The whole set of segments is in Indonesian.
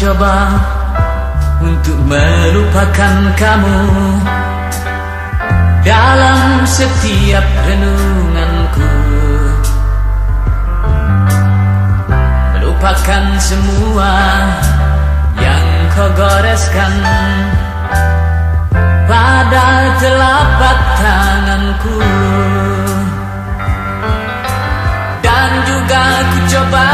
Coba untuk melupakan kamu. Dalam setiap renunganku melupakan semua yang kau goreskan. Pada telapak tanganku dan juga ku coba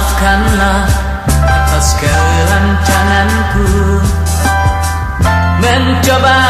maafkanlah atas kelancanganku. Mencoba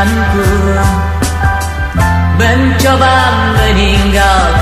pikiranku Mencoba meninggalkan